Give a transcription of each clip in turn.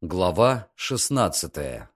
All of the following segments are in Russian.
Глава шестнадцатая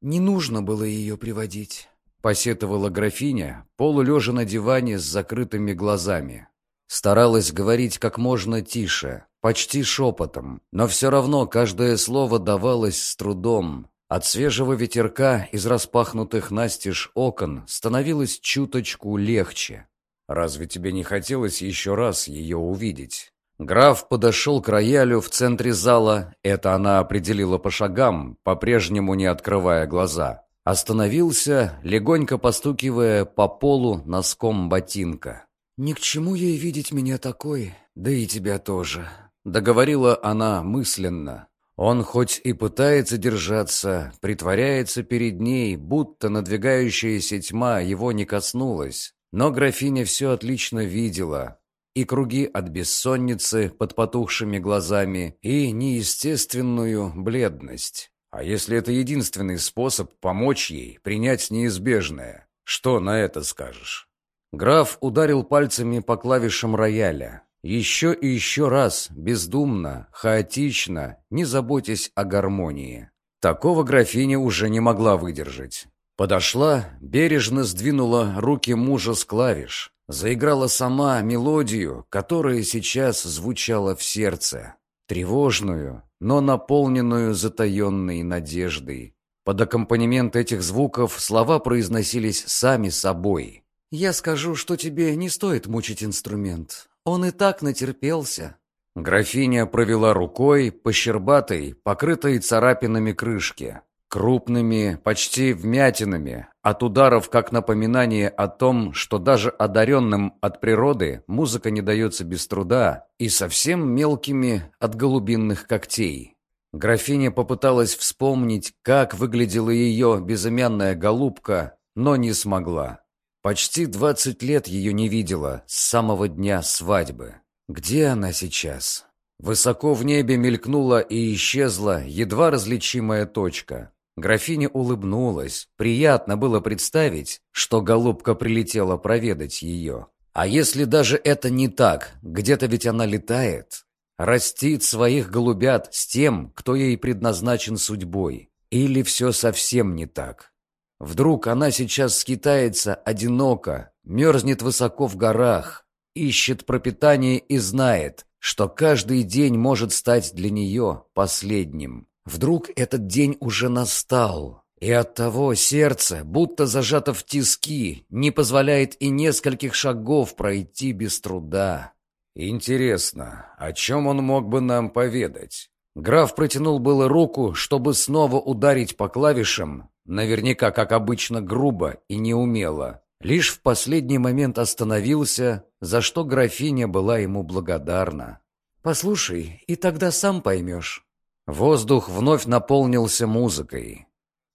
«Не нужно было ее приводить», — посетовала графиня, полулежа на диване с закрытыми глазами. Старалась говорить как можно тише, почти шепотом, но все равно каждое слово давалось с трудом. От свежего ветерка из распахнутых настежь окон становилось чуточку легче. «Разве тебе не хотелось еще раз ее увидеть?» Граф подошел к роялю в центре зала, это она определила по шагам, по-прежнему не открывая глаза. Остановился, легонько постукивая по полу носком ботинка. «Ни к чему ей видеть меня такой, да и тебя тоже», — договорила она мысленно. Он хоть и пытается держаться, притворяется перед ней, будто надвигающаяся тьма его не коснулась, но графиня все отлично видела, и круги от бессонницы под потухшими глазами, и неестественную бледность. А если это единственный способ помочь ей принять неизбежное, что на это скажешь? Граф ударил пальцами по клавишам рояля. Еще и еще раз, бездумно, хаотично, не заботясь о гармонии. Такого графиня уже не могла выдержать. Подошла, бережно сдвинула руки мужа с клавиш, заиграла сама мелодию, которая сейчас звучала в сердце. Тревожную, но наполненную затаенной надеждой. Под аккомпанемент этих звуков слова произносились сами собой. «Я скажу, что тебе не стоит мучить инструмент. Он и так натерпелся». Графиня провела рукой по щербатой, покрытой царапинами крышке. Крупными, почти вмятинами, от ударов как напоминание о том, что даже одаренным от природы музыка не дается без труда, и совсем мелкими от голубинных когтей. Графиня попыталась вспомнить, как выглядела ее безымянная голубка, но не смогла. Почти двадцать лет ее не видела с самого дня свадьбы. Где она сейчас? Высоко в небе мелькнула и исчезла едва различимая точка. Графиня улыбнулась. Приятно было представить, что голубка прилетела проведать ее. А если даже это не так, где-то ведь она летает. Растит своих голубят с тем, кто ей предназначен судьбой. Или все совсем не так. Вдруг она сейчас скитается одиноко, мерзнет высоко в горах, ищет пропитание и знает, что каждый день может стать для нее последним. Вдруг этот день уже настал, и оттого сердце, будто зажато в тиски, не позволяет и нескольких шагов пройти без труда. Интересно, о чем он мог бы нам поведать? Граф протянул было руку, чтобы снова ударить по клавишам, наверняка, как обычно, грубо и неумело. Лишь в последний момент остановился, за что графиня была ему благодарна. «Послушай, и тогда сам поймешь». Воздух вновь наполнился музыкой.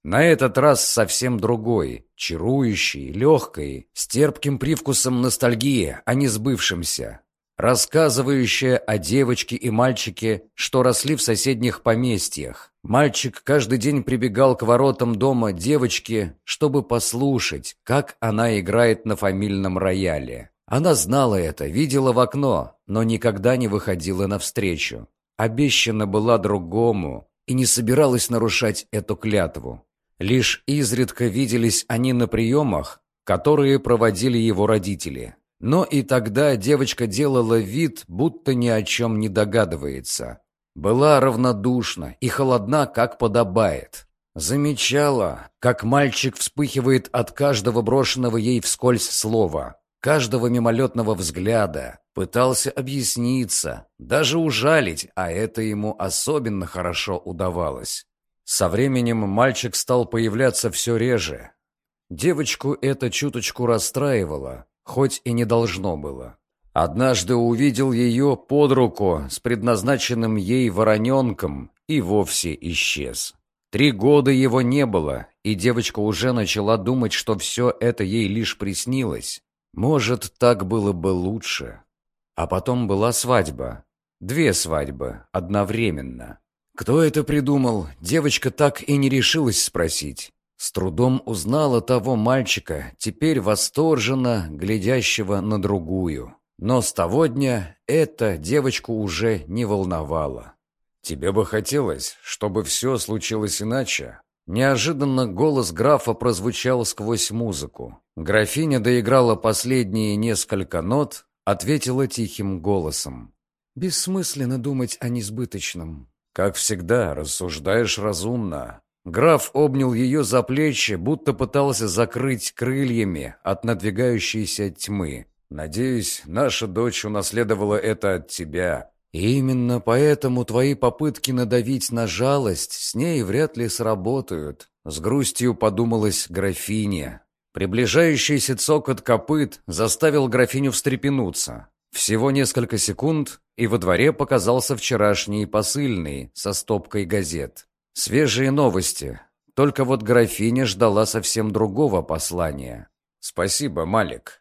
На этот раз совсем другой, чарующий, легкой, с терпким привкусом ностальгии, а не сбывшимся. Рассказывающая о девочке и мальчике, что росли в соседних поместьях. Мальчик каждый день прибегал к воротам дома девочки, чтобы послушать, как она играет на фамильном рояле. Она знала это, видела в окно, но никогда не выходила навстречу обещана была другому и не собиралась нарушать эту клятву. Лишь изредка виделись они на приемах, которые проводили его родители. Но и тогда девочка делала вид, будто ни о чем не догадывается. Была равнодушна и холодна, как подобает. Замечала, как мальчик вспыхивает от каждого брошенного ей вскользь слова каждого мимолетного взгляда, пытался объясниться, даже ужалить, а это ему особенно хорошо удавалось. Со временем мальчик стал появляться все реже. Девочку это чуточку расстраивало, хоть и не должно было. Однажды увидел ее под руку с предназначенным ей вороненком и вовсе исчез. Три года его не было, и девочка уже начала думать, что все это ей лишь приснилось. Может, так было бы лучше. А потом была свадьба. Две свадьбы, одновременно. Кто это придумал, девочка так и не решилась спросить. С трудом узнала того мальчика, теперь восторженно глядящего на другую. Но с того дня это девочку уже не волновало. Тебе бы хотелось, чтобы все случилось иначе?» Неожиданно голос графа прозвучал сквозь музыку. Графиня доиграла последние несколько нот, ответила тихим голосом. «Бессмысленно думать о несбыточном». «Как всегда, рассуждаешь разумно». Граф обнял ее за плечи, будто пытался закрыть крыльями от надвигающейся тьмы. «Надеюсь, наша дочь унаследовала это от тебя. Именно поэтому твои попытки надавить на жалость с ней вряд ли сработают», — с грустью подумалась графиня. Приближающийся цокот копыт заставил графиню встрепенуться. Всего несколько секунд, и во дворе показался вчерашний посыльный со стопкой газет. Свежие новости. Только вот графиня ждала совсем другого послания. «Спасибо, Малик»,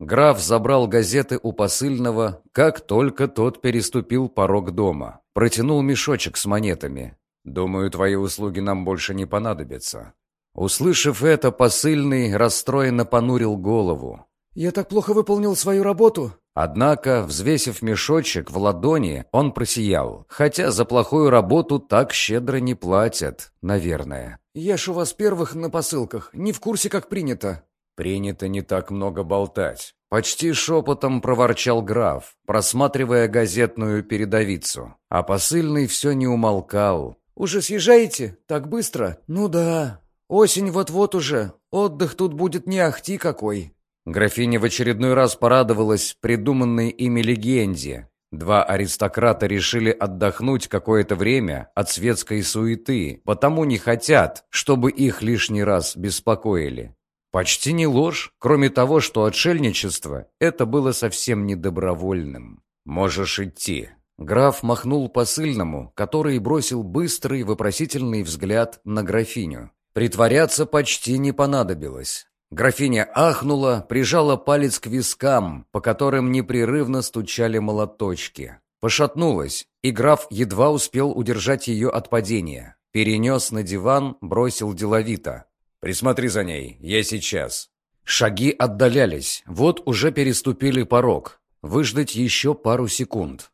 Граф забрал газеты у посыльного, как только тот переступил порог дома. Протянул мешочек с монетами. «Думаю, твои услуги нам больше не понадобятся». Услышав это, посыльный расстроенно понурил голову. «Я так плохо выполнил свою работу?» Однако, взвесив мешочек в ладони, он просиял. Хотя за плохую работу так щедро не платят, наверное. «Я ж у вас первых на посылках, не в курсе, как принято». «Принято не так много болтать», — почти шепотом проворчал граф, просматривая газетную передовицу. А посыльный все не умолкал. «Уже съезжаете? Так быстро? Ну да. Осень вот-вот уже. Отдых тут будет не ахти какой». Графиня в очередной раз порадовалась придуманной ими легенде. Два аристократа решили отдохнуть какое-то время от светской суеты, потому не хотят, чтобы их лишний раз беспокоили. Почти не ложь, кроме того, что отшельничество это было совсем не добровольным. «Можешь идти». Граф махнул посыльному, который бросил быстрый вопросительный взгляд на графиню. Притворяться почти не понадобилось. Графиня ахнула, прижала палец к вискам, по которым непрерывно стучали молоточки. Пошатнулась, и граф едва успел удержать ее от падения. Перенес на диван, бросил деловито. Присмотри за ней, я сейчас». Шаги отдалялись, вот уже переступили порог. Выждать еще пару секунд.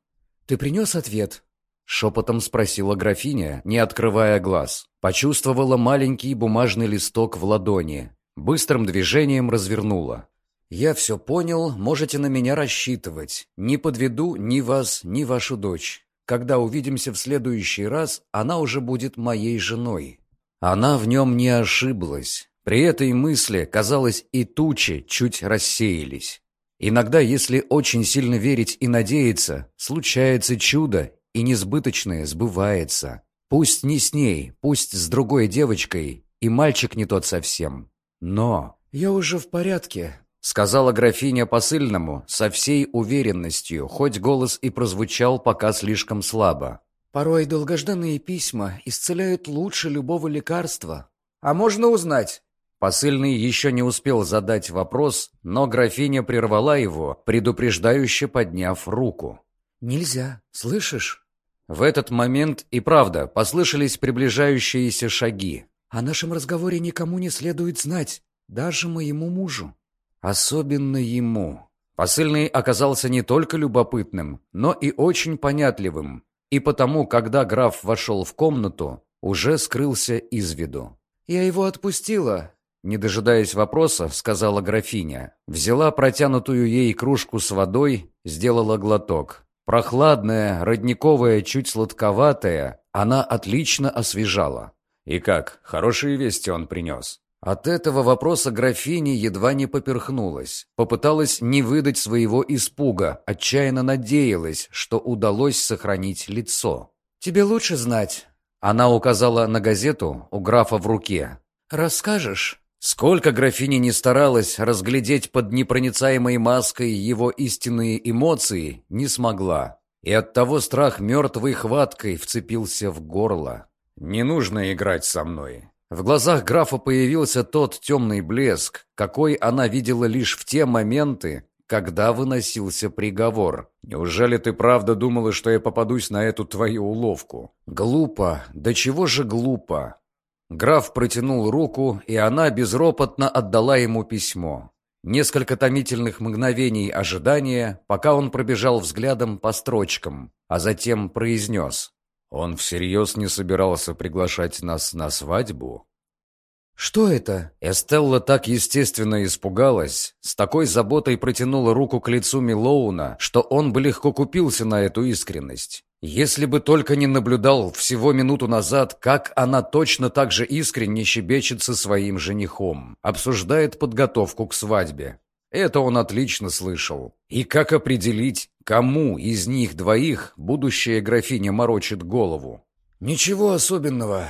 «Ты принес ответ?» Шепотом спросила графиня, не открывая глаз. Почувствовала маленький бумажный листок в ладони. Быстрым движением развернула. «Я все понял, можете на меня рассчитывать. Не подведу ни вас, ни вашу дочь. Когда увидимся в следующий раз, она уже будет моей женой. Она в нем не ошиблась. При этой мысли, казалось, и тучи чуть рассеялись. Иногда, если очень сильно верить и надеяться, случается чудо, и несбыточное сбывается. Пусть не с ней, пусть с другой девочкой, и мальчик не тот совсем. Но... «Я уже в порядке», — сказала графиня посыльному со всей уверенностью, хоть голос и прозвучал пока слишком слабо. Порой долгожданные письма исцеляют лучше любого лекарства. А можно узнать? Посыльный еще не успел задать вопрос, но графиня прервала его, предупреждающе подняв руку. «Нельзя, слышишь?» В этот момент и правда послышались приближающиеся шаги. «О нашем разговоре никому не следует знать, даже моему мужу». «Особенно ему». Посыльный оказался не только любопытным, но и очень понятливым, и потому, когда граф вошел в комнату, уже скрылся из виду. «Я его отпустила», — не дожидаясь вопроса, сказала графиня. Взяла протянутую ей кружку с водой, сделала глоток. Прохладная, родниковая, чуть сладковатая, она отлично освежала. «И как, хорошие вести он принес?» От этого вопроса графиня едва не поперхнулась. Попыталась не выдать своего испуга, отчаянно надеялась, что удалось сохранить лицо. «Тебе лучше знать». Она указала на газету у графа в руке. «Расскажешь?» Сколько графиня не старалась разглядеть под непроницаемой маской его истинные эмоции, не смогла. И оттого страх мертвой хваткой вцепился в горло. «Не нужно играть со мной. В глазах графа появился тот темный блеск, какой она видела лишь в те моменты, когда выносился приговор. «Неужели ты правда думала, что я попадусь на эту твою уловку?» «Глупо. Да чего же глупо?» Граф протянул руку, и она безропотно отдала ему письмо. Несколько томительных мгновений ожидания, пока он пробежал взглядом по строчкам, а затем произнес. Он всерьез не собирался приглашать нас на свадьбу? «Что это?» Эстелла так естественно испугалась, с такой заботой протянула руку к лицу Милоуна, что он бы легко купился на эту искренность. Если бы только не наблюдал всего минуту назад, как она точно так же искренне щебечет со своим женихом, обсуждает подготовку к свадьбе. Это он отлично слышал. И как определить, кому из них двоих будущая графиня морочит голову? «Ничего особенного»,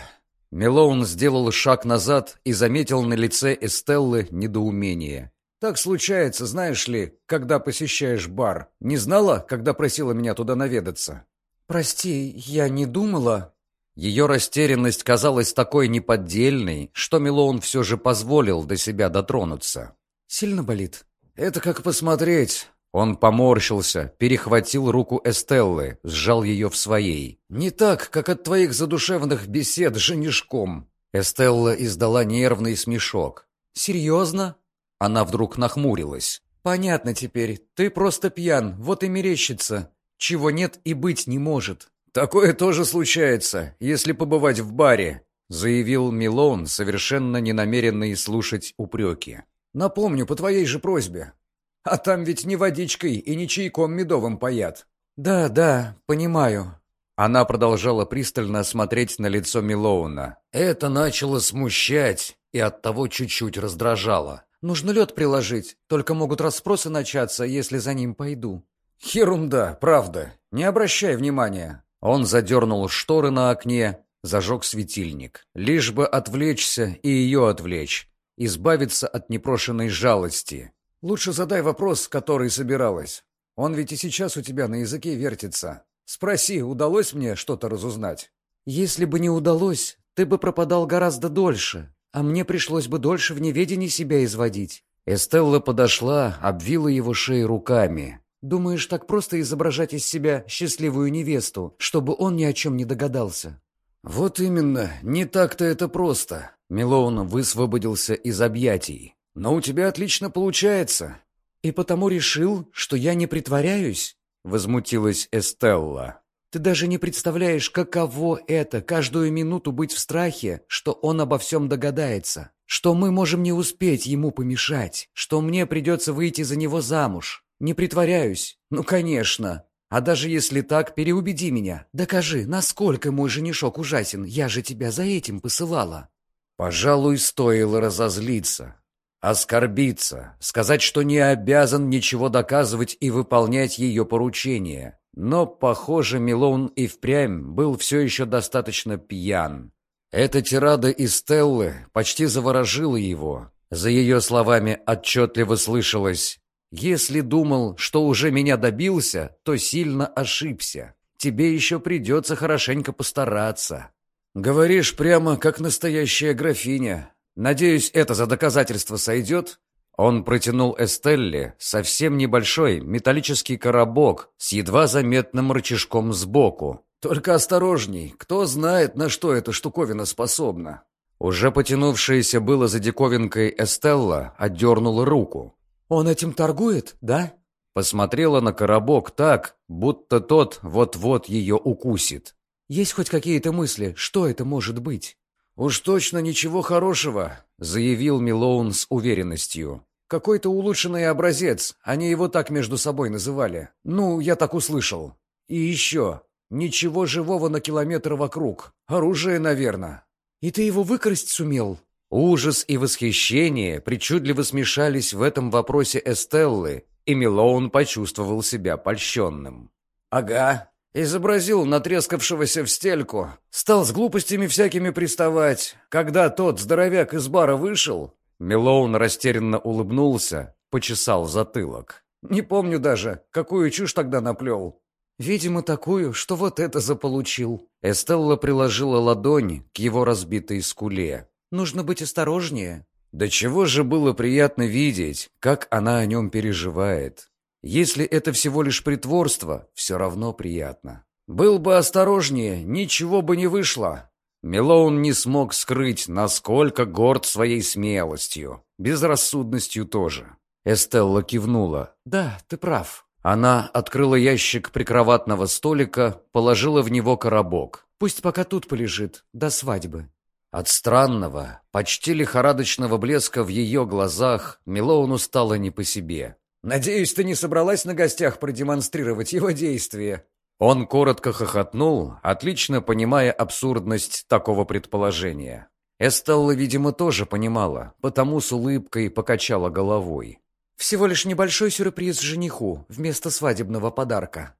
Мелоун сделал шаг назад и заметил на лице Эстеллы недоумение. «Так случается, знаешь ли, когда посещаешь бар. Не знала, когда просила меня туда наведаться?» «Прости, я не думала...» Ее растерянность казалась такой неподдельной, что Мелоун все же позволил до себя дотронуться. «Сильно болит?» «Это как посмотреть. Он поморщился, перехватил руку Эстеллы, сжал ее в своей. «Не так, как от твоих задушевных бесед с женишком». Эстелла издала нервный смешок. «Серьезно?» Она вдруг нахмурилась. «Понятно теперь. Ты просто пьян, вот и мерещится. Чего нет и быть не может». «Такое тоже случается, если побывать в баре», заявил Милон, совершенно не намеренный слушать упреки. «Напомню, по твоей же просьбе. А там ведь не водичкой и не чайком медовым паят. Да, да, понимаю. Она продолжала пристально смотреть на лицо Милоуна. Это начало смущать и оттого чуть-чуть раздражало. Нужно лед приложить, только могут расспросы начаться, если за ним пойду. Ерунда, правда. Не обращай внимания. Он задернул шторы на окне, зажег светильник. Лишь бы отвлечься и ее отвлечь, избавиться от непрошенной жалости. Лучше задай вопрос, который собиралась. Он ведь и сейчас у тебя на языке вертится. Спроси, удалось мне что-то разузнать? Если бы не удалось, ты бы пропадал гораздо дольше, а мне пришлось бы дольше в неведении себя изводить. Эстелла подошла, обвила его шею руками. «Думаешь, так просто изображать из себя счастливую невесту, чтобы он ни о чем не догадался?» «Вот именно, не так-то это просто». Милоун высвободился из объятий. Но у тебя отлично получается. И потому решил, что я не притворяюсь? Возмутилась Эстелла. Ты даже не представляешь, каково это каждую минуту быть в страхе, что он обо всем догадается, что мы можем не успеть ему помешать, что мне придется выйти за него замуж. Не притворяюсь? Ну, конечно. А даже если так, переубеди меня. Докажи, насколько мой женишок ужасен. Я же тебя за этим посылала. Пожалуй, стоило разозлиться. Оскорбиться, сказать, что не обязан ничего доказывать и выполнять ее поручения. Но, похоже, Милон и впрямь был все еще достаточно пьян. Эта тирада из Стеллы почти заворожила его. За ее словами отчетливо слышалось «Если думал, что уже меня добился, то сильно ошибся. Тебе еще придется хорошенько постараться». «Говоришь прямо, как настоящая графиня», Надеюсь, это за доказательство сойдет?» Он протянул Эстелле совсем небольшой металлический коробок с едва заметным рычажком сбоку. «Только осторожней, кто знает, на что эта штуковина способна». Уже потянувшаяся было за диковинкой Эстелла отдернула руку. «Он этим торгует, да?» Посмотрела на коробок так, будто тот вот-вот ее укусит. «Есть хоть какие-то мысли, что это может быть?» «Уж точно ничего хорошего», — заявил Милоун с уверенностью. «Какой-то улучшенный образец, они его так между собой называли. Ну, я так услышал. И еще, ничего живого на километр вокруг. Оружие, наверное. И ты его выкрасть сумел?» Ужас и восхищение причудливо смешались в этом вопросе Эстеллы, и Милоун почувствовал себя польщенным. «Ага, Изобразил натрескавшегося в стельку. Стал с глупостями всякими приставать. Когда тот здоровяк из бара вышел... Мелоун растерянно улыбнулся, почесал затылок. Не помню даже, какую чушь тогда наплел. Видимо, такую, что вот это заполучил. Эстелла приложила ладонь к его разбитой скуле. Нужно быть осторожнее. Да чего же было приятно видеть, как она о нем переживает. Если это всего лишь притворство, все равно приятно. Был бы осторожнее, ничего бы не вышло. Мелоун не смог скрыть, насколько горд своей смелостью. Безрассудностью тоже. Эстелла кивнула. «Да, ты прав». Она открыла ящик прикроватного столика, положила в него коробок. Пусть пока тут полежит, до свадьбы». От странного, почти лихорадочного блеска в ее глазах Милоуну стало не по себе. «Надеюсь, ты не собралась на гостях продемонстрировать его действия?» Он коротко хохотнул, отлично понимая абсурдность такого предположения. Эстелла, видимо, тоже понимала, потому с улыбкой покачала головой. «Всего лишь небольшой сюрприз жениху вместо свадебного подарка».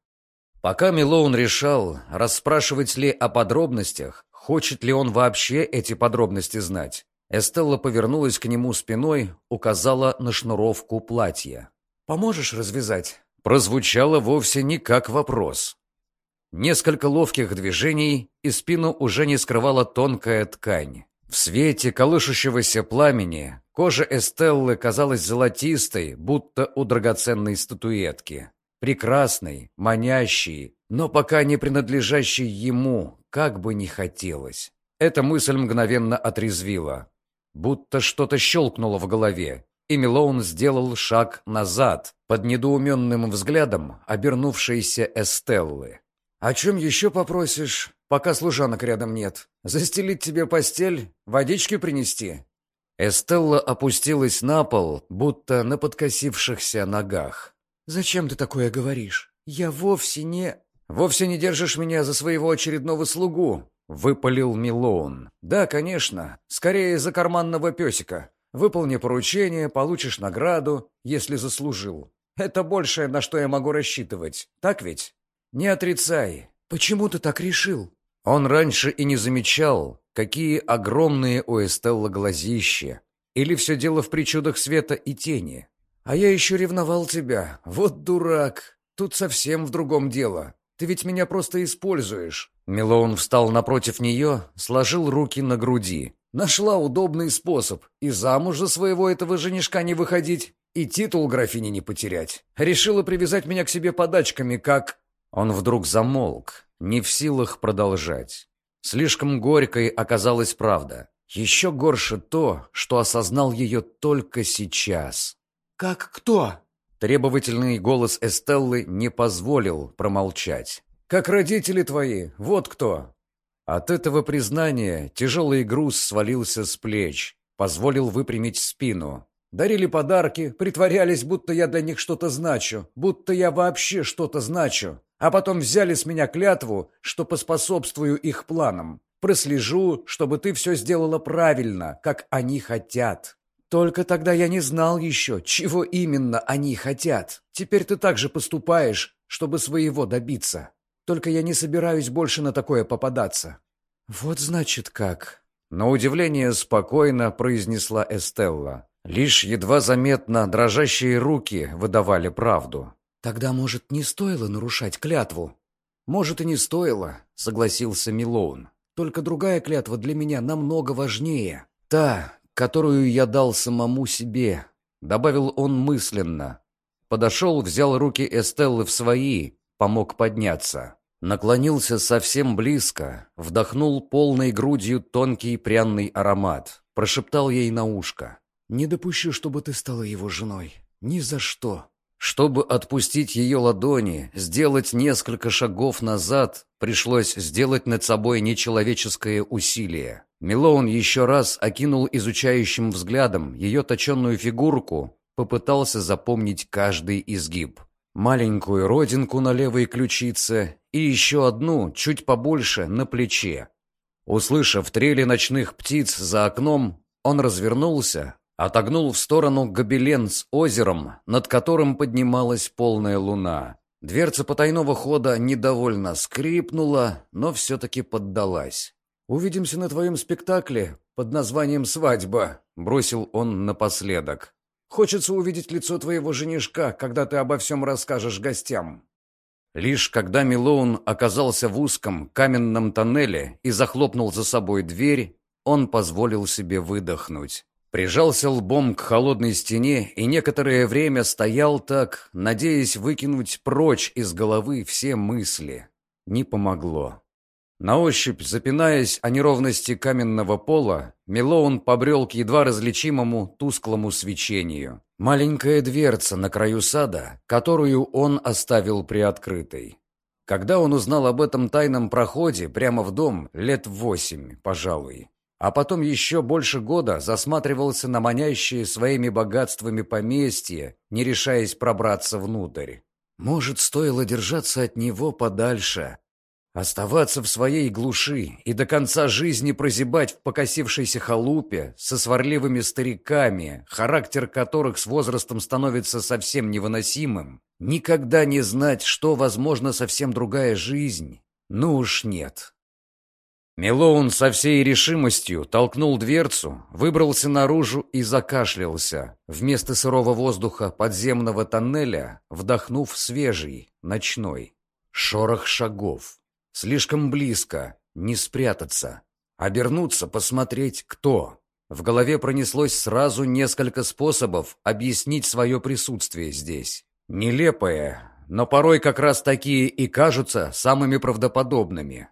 Пока Милоун решал, расспрашивать ли о подробностях, хочет ли он вообще эти подробности знать, Эстелла повернулась к нему спиной, указала на шнуровку платья. «Поможешь развязать?» Прозвучало вовсе не как вопрос. Несколько ловких движений, и спину уже не скрывала тонкая ткань. В свете колышущегося пламени кожа Эстеллы казалась золотистой, будто у драгоценной статуэтки. Прекрасной, манящей, но пока не принадлежащей ему, как бы ни хотелось. Эта мысль мгновенно отрезвила. Будто что-то щелкнуло в голове, и Милоун сделал шаг назад, под недоуменным взглядом обернувшейся Эстеллы. «О чем еще попросишь, пока служанок рядом нет? Застелить тебе постель? Водички принести?» Эстелла опустилась на пол, будто на подкосившихся ногах. «Зачем ты такое говоришь? Я вовсе не...» «Вовсе не держишь меня за своего очередного слугу», — выпалил Милоун. «Да, конечно. Скорее за карманного песика. Выполни поручение, получишь награду, если заслужил. Это большее, на что я могу рассчитывать. Так ведь?» «Не отрицай. Почему ты так решил?» Он раньше и не замечал, какие огромные у Эстелла глазища. Или все дело в причудах света и тени. «А я еще ревновал тебя. Вот дурак. Тут совсем в другом дело. Ты ведь меня просто используешь». Милоун встал напротив нее, сложил руки на груди. «Нашла удобный способ. И замуж за своего этого женишка не выходить, и титул графини не потерять. Решила привязать меня к себе подачками, как...» Он вдруг замолк, не в силах продолжать. Слишком горькой оказалась правда. Еще горше то, что осознал ее только сейчас. «Как кто?» Требовательный голос Эстеллы не позволил промолчать. «Как родители твои, вот кто!» От этого признания тяжелый груз свалился с плеч, позволил выпрямить спину. Дарили подарки, притворялись, будто я для них что-то значу, будто я вообще что-то значу а потом взяли с меня клятву, что поспособствую их планам. Прослежу, чтобы ты все сделала правильно, как они хотят. Только тогда я не знал еще, чего именно они хотят. Теперь ты так же поступаешь, чтобы своего добиться. Только я не собираюсь больше на такое попадаться». «Вот значит как». На удивление спокойно произнесла Эстелла. Лишь едва заметно дрожащие руки выдавали правду. Тогда, может, не стоило нарушать клятву? Может, и не стоило, согласился Милоун. Только другая клятва для меня намного важнее. Та, которую я дал самому себе, добавил он мысленно. Подошел, взял руки Эстеллы в свои, помог подняться. Наклонился совсем близко, вдохнул полной грудью тонкий пряный аромат, прошептал ей на ушко. «Не допущу, чтобы ты стала его женой. Ни за что. Чтобы отпустить ее ладони, сделать несколько шагов назад, пришлось сделать над собой нечеловеческое усилие. Милоун еще раз окинул изучающим взглядом ее точенную фигурку, попытался запомнить каждый изгиб. Маленькую родинку на левой ключице и еще одну, чуть побольше, на плече. Услышав трели ночных птиц за окном, он развернулся, Отогнул в сторону гобелен с озером, над которым поднималась полная луна. Дверца потайного хода недовольно скрипнула, но все-таки поддалась. «Увидимся на твоем спектакле под названием «Свадьба», — бросил он напоследок. «Хочется увидеть лицо твоего женишка, когда ты обо всем расскажешь гостям». Лишь когда Милоун оказался в узком каменном тоннеле и захлопнул за собой дверь, он позволил себе выдохнуть. Прижался лбом к холодной стене и некоторое время стоял так, надеясь выкинуть прочь из головы все мысли. Не помогло. На ощупь, запинаясь о неровности каменного пола, Милоун побрел к едва различимому тусклому свечению. Маленькая дверца на краю сада, которую он оставил приоткрытой. Когда он узнал об этом тайном проходе прямо в дом, лет восемь, пожалуй. А потом еще больше года засматривался на манящие своими богатствами поместье, не решаясь пробраться внутрь. Может, стоило держаться от него подальше, Оставаться в своей глуши и до конца жизни прозябать в покосившейся халупе со сварливыми стариками, характер которых с возрастом становится совсем невыносимым, никогда не знать, что, возможно, совсем другая жизнь, ну уж нет. Мелоун со всей решимостью толкнул дверцу, выбрался наружу и закашлялся, вместо сырого воздуха подземного тоннеля вдохнув свежий, ночной, шорох шагов. Слишком близко, не спрятаться. Обернуться, посмотреть, кто. В голове пронеслось сразу несколько способов объяснить свое присутствие здесь. Нелепое, но порой как раз такие и кажутся самыми правдоподобными.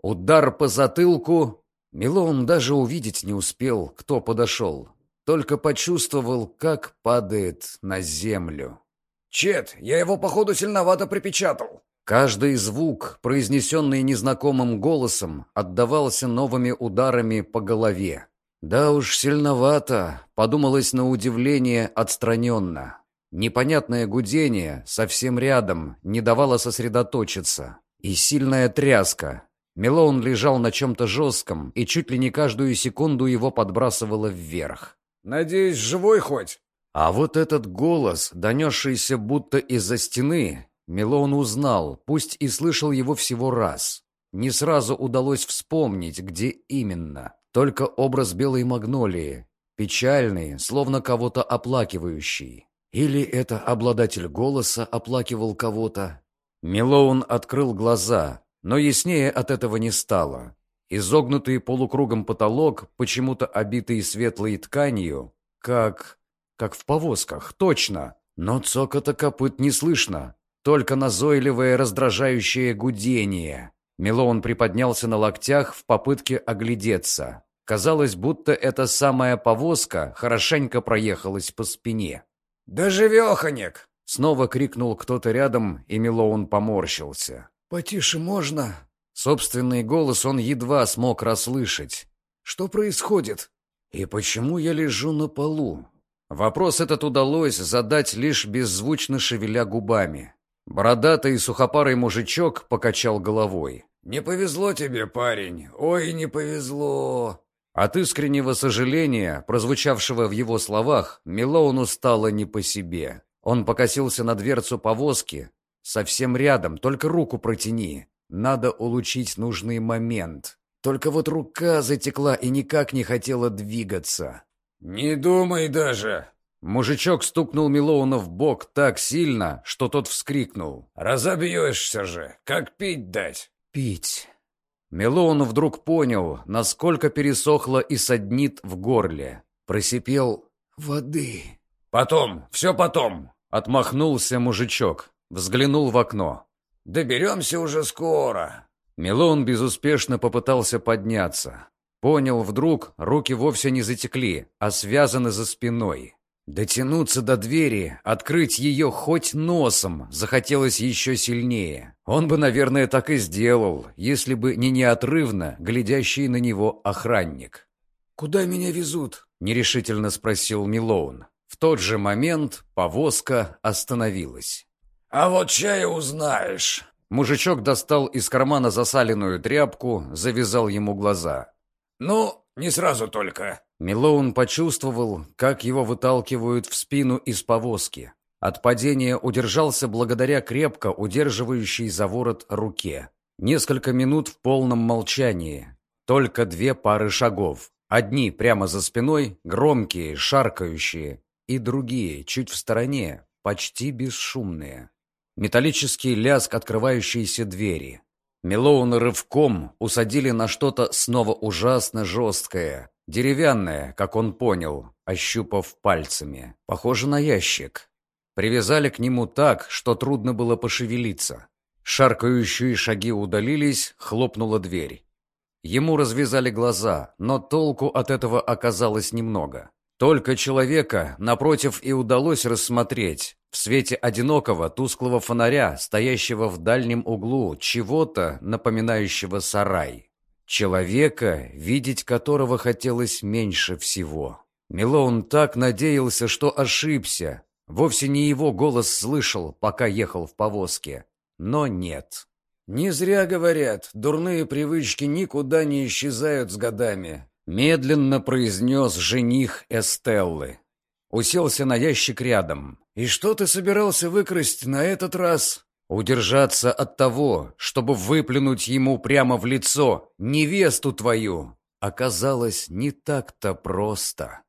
Удар по затылку. Милоун даже увидеть не успел, кто подошел. Только почувствовал, как падает на землю. «Чет, я его, походу, сильновато припечатал», Каждый звук, произнесенный незнакомым голосом, отдавался новыми ударами по голове. Да уж, сильновато, подумалось на удивление отстраненно. Непонятное гудение совсем рядом не давало сосредоточиться. И сильная тряска. Мелоун лежал на чем-то жестком, и чуть ли не каждую секунду его подбрасывало вверх. «Надеюсь, живой хоть?» А вот этот голос, донесшийся будто из-за стены, Милон узнал, пусть и слышал его всего раз. Не сразу удалось вспомнить, где именно. Только образ белой магнолии, печальный, словно кого-то оплакивающий. Или это обладатель голоса оплакивал кого-то? Милоун открыл глаза, но яснее от этого не стало. Изогнутый полукругом потолок, почему-то обитый светлой тканью, как... как в повозках, точно. Но цокота копыт не слышно, только назойливое раздражающее гудение. Милоун приподнялся на локтях в попытке оглядеться. Казалось, будто эта самая повозка хорошенько проехалась по спине. «Да живеханек!» Снова крикнул кто-то рядом, и Милоун поморщился. «Потише можно?» Собственный голос он едва смог расслышать. «Что происходит?» «И почему я лежу на полу?» Вопрос этот удалось задать лишь беззвучно шевеля губами. Бородатый и сухопарый мужичок покачал головой. «Не повезло тебе, парень. Ой, не повезло». От искреннего сожаления, прозвучавшего в его словах, Милоуну стало не по себе. Он покосился на дверцу повозки. Совсем рядом, только руку протяни. Надо улучшить нужный момент. Только вот рука затекла и никак не хотела двигаться. «Не думай даже!» Мужичок стукнул Милоуна в бок так сильно, что тот вскрикнул. «Разобьешься же! Как пить дать?» «Пить». Милоун вдруг понял, насколько пересохло и саднит в горле. Просипел «Воды». «Потом, все потом!» Отмахнулся мужичок, взглянул в окно. «Доберемся уже скоро!» Милоун безуспешно попытался подняться. Понял вдруг, руки вовсе не затекли, а связаны за спиной. Дотянуться до двери, открыть ее хоть носом, захотелось еще сильнее. Он бы, наверное, так и сделал, если бы не неотрывно глядящий на него охранник. «Куда меня везут?» — нерешительно спросил Милоун. В тот же момент повозка остановилась. «А вот чая узнаешь». Мужичок достал из кармана засаленную тряпку, завязал ему глаза. «Ну, не сразу только». Милоун почувствовал, как его выталкивают в спину из повозки. От падения удержался благодаря крепко удерживающей за ворот руке. Несколько минут в полном молчании. Только две пары шагов. Одни прямо за спиной, громкие, шаркающие, и другие, чуть в стороне, почти бесшумные. Металлический лязг открывающейся двери. Мелоуна рывком усадили на что-то снова ужасно жесткое, деревянное, как он понял, ощупав пальцами. Похоже на ящик. Привязали к нему так, что трудно было пошевелиться. Шаркающие шаги удалились, хлопнула дверь. Ему развязали глаза, но толку от этого оказалось немного. Только человека, напротив, и удалось рассмотреть. В свете одинокого тусклого фонаря, стоящего в дальнем углу, чего-то, напоминающего сарай. Человека, видеть которого хотелось меньше всего. Милоун так надеялся, что ошибся. Вовсе не его голос слышал, пока ехал в повозке. Но нет. «Не зря говорят, дурные привычки никуда не исчезают с годами», медленно произнес жених Эстеллы. Уселся на ящик рядом. «И что ты собирался выкрасть на этот раз?» «Удержаться от того, чтобы выплюнуть ему прямо в лицо невесту твою, оказалось не так-то просто».